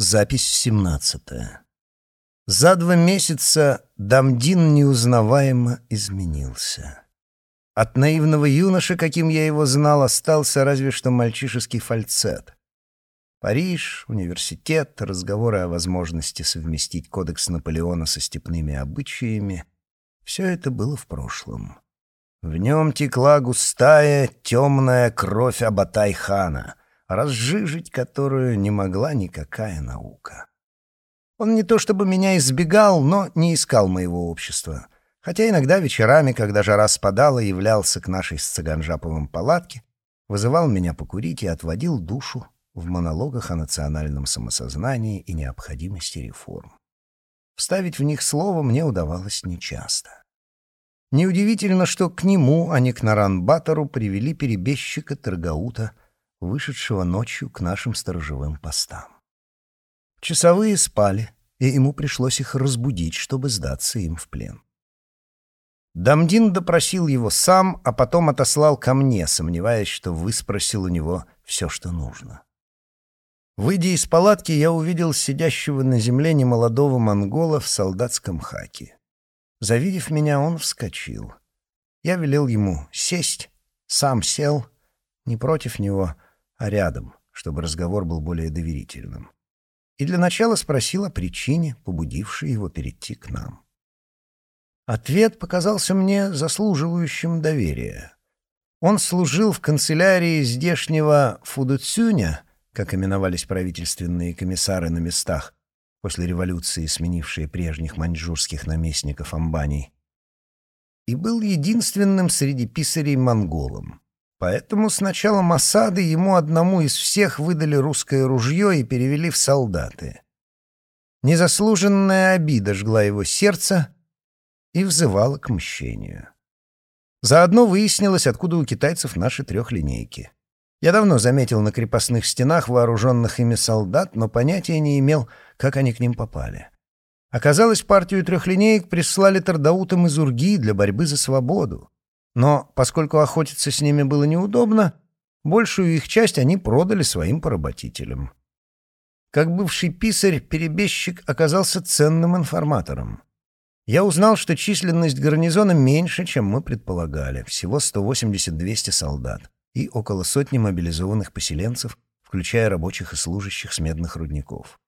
Запись семнадцатая. За два месяца Дамдин неузнаваемо изменился. От наивного юноши, каким я его знал, остался разве что мальчишеский фальцет. Париж, университет, разговоры о возможности совместить кодекс Наполеона со степными обычаями — все это было в прошлом. В нем текла густая, темная кровь Абатай-хана, разжижить которую не могла никакая наука. Он не то чтобы меня избегал, но не искал моего общества. Хотя иногда вечерами, когда жара спадала, являлся к нашей с Цыганжаповым палатке, вызывал меня покурить и отводил душу в монологах о национальном самосознании и необходимости реформ. Вставить в них слово мне удавалось нечасто. Неудивительно, что к нему, а не к Наран-Батору, привели перебежчика Таргаута — вышедшего ночью к нашим сторожевым постам. Часовые спали, и ему пришлось их разбудить, чтобы сдаться им в плен. Дамдин допросил его сам, а потом отослал ко мне, сомневаясь, что выспросил у него все, что нужно. Выйдя из палатки, я увидел сидящего на земле немолодого монгола в солдатском хаке. Завидев меня, он вскочил. Я велел ему сесть, сам сел, не против него — а рядом, чтобы разговор был более доверительным. И для начала спросил о причине, побудившей его перейти к нам. Ответ показался мне заслуживающим доверия. Он служил в канцелярии здешнего Фудуцюня, как именовались правительственные комиссары на местах, после революции, сменившие прежних маньчжурских наместников Амбаний, и был единственным среди писарей монголом. Поэтому с началом осады ему одному из всех выдали русское ружье и перевели в солдаты. Незаслуженная обида жгла его сердце и взывала к мщению. Заодно выяснилось, откуда у китайцев наши трехлинейки. Я давно заметил на крепостных стенах вооруженных ими солдат, но понятия не имел, как они к ним попали. Оказалось, партию трехлинеек прислали Тардаутам из Урги для борьбы за свободу. Но поскольку охотиться с ними было неудобно, большую их часть они продали своим поработителям. Как бывший писарь, перебежчик оказался ценным информатором. Я узнал, что численность гарнизона меньше, чем мы предполагали, всего 180-200 солдат и около сотни мобилизованных поселенцев, включая рабочих и служащих с медных рудников.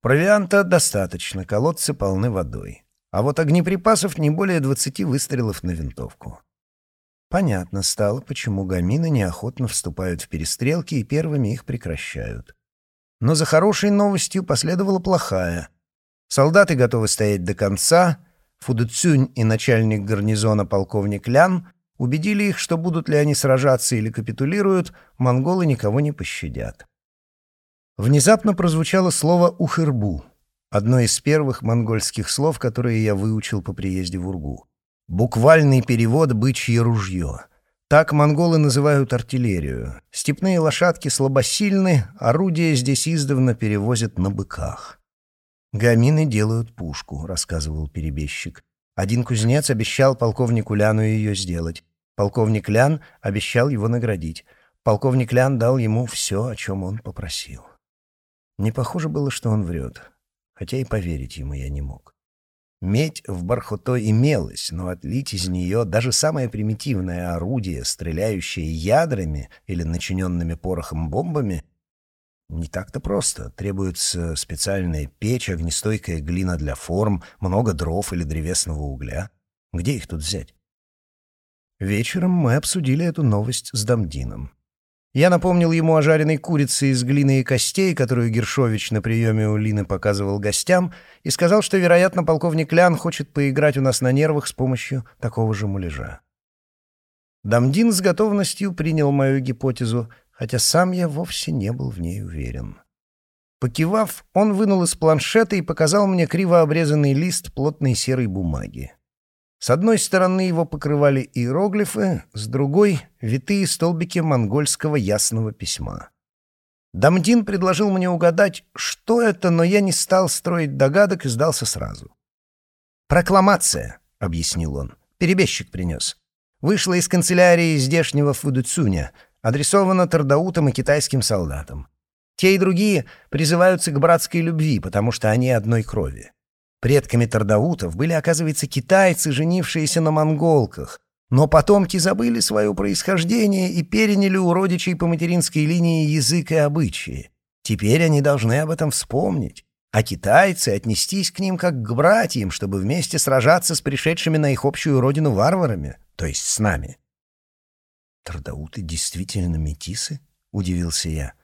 Провианта достаточно, колодцы полны водой. А вот огнеприпасов не более двадцати выстрелов на винтовку. Понятно стало, почему гамины неохотно вступают в перестрелки и первыми их прекращают. Но за хорошей новостью последовала плохая. Солдаты готовы стоять до конца, Фудуцюнь и начальник гарнизона полковник Лян убедили их, что будут ли они сражаться или капитулируют, монголы никого не пощадят. Внезапно прозвучало слово «ухырбу», Одно из первых монгольских слов, которые я выучил по приезде в Ургу. Буквальный перевод «бычье ружье». Так монголы называют артиллерию. Степные лошадки слабосильны, орудия здесь издавна перевозят на быках. «Гамины делают пушку», — рассказывал перебежчик. Один кузнец обещал полковнику Ляну ее сделать. Полковник Лян обещал его наградить. Полковник Лян дал ему все, о чем он попросил. Не похоже было, что он врет хотя и поверить ему я не мог. Медь в Бархото имелась, но отлить из нее даже самое примитивное орудие, стреляющее ядрами или начиненными порохом бомбами, не так-то просто. Требуется специальная печь, огнестойкая глина для форм, много дров или древесного угля. Где их тут взять? Вечером мы обсудили эту новость с Дамдином. Я напомнил ему о жареной курице из глины и костей, которую Гершович на приеме у Лины показывал гостям, и сказал, что, вероятно, полковник Лян хочет поиграть у нас на нервах с помощью такого же муляжа. Дамдин с готовностью принял мою гипотезу, хотя сам я вовсе не был в ней уверен. Покивав, он вынул из планшета и показал мне криво обрезанный лист плотной серой бумаги. С одной стороны его покрывали иероглифы, с другой — витые столбики монгольского ясного письма. Дамдин предложил мне угадать, что это, но я не стал строить догадок и сдался сразу. «Прокламация», — объяснил он, — «перебежчик принес. Вышла из канцелярии здешнего Фудуцуня, адресована Тардаутам и китайским солдатам. Те и другие призываются к братской любви, потому что они одной крови. Предками тардаутов были, оказывается, китайцы, женившиеся на монголках, но потомки забыли свое происхождение и переняли у родичей по материнской линии язык и обычаи. Теперь они должны об этом вспомнить, а китайцы отнестись к ним как к братьям, чтобы вместе сражаться с пришедшими на их общую родину варварами, то есть с нами. «Тардауты действительно метисы?» — удивился я.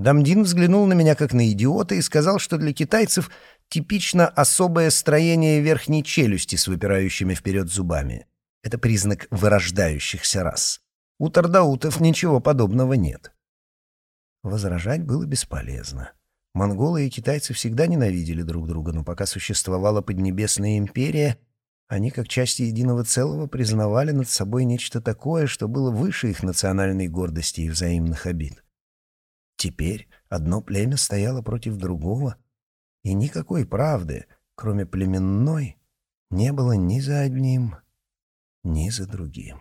Дамдин взглянул на меня как на идиота и сказал, что для китайцев типично особое строение верхней челюсти с выпирающими вперед зубами. Это признак вырождающихся рас. У тардаутов ничего подобного нет. Возражать было бесполезно. Монголы и китайцы всегда ненавидели друг друга, но пока существовала Поднебесная империя, они как части единого целого признавали над собой нечто такое, что было выше их национальной гордости и взаимных обид. Теперь одно племя стояло против другого, и никакой правды, кроме племенной, не было ни за одним, ни за другим.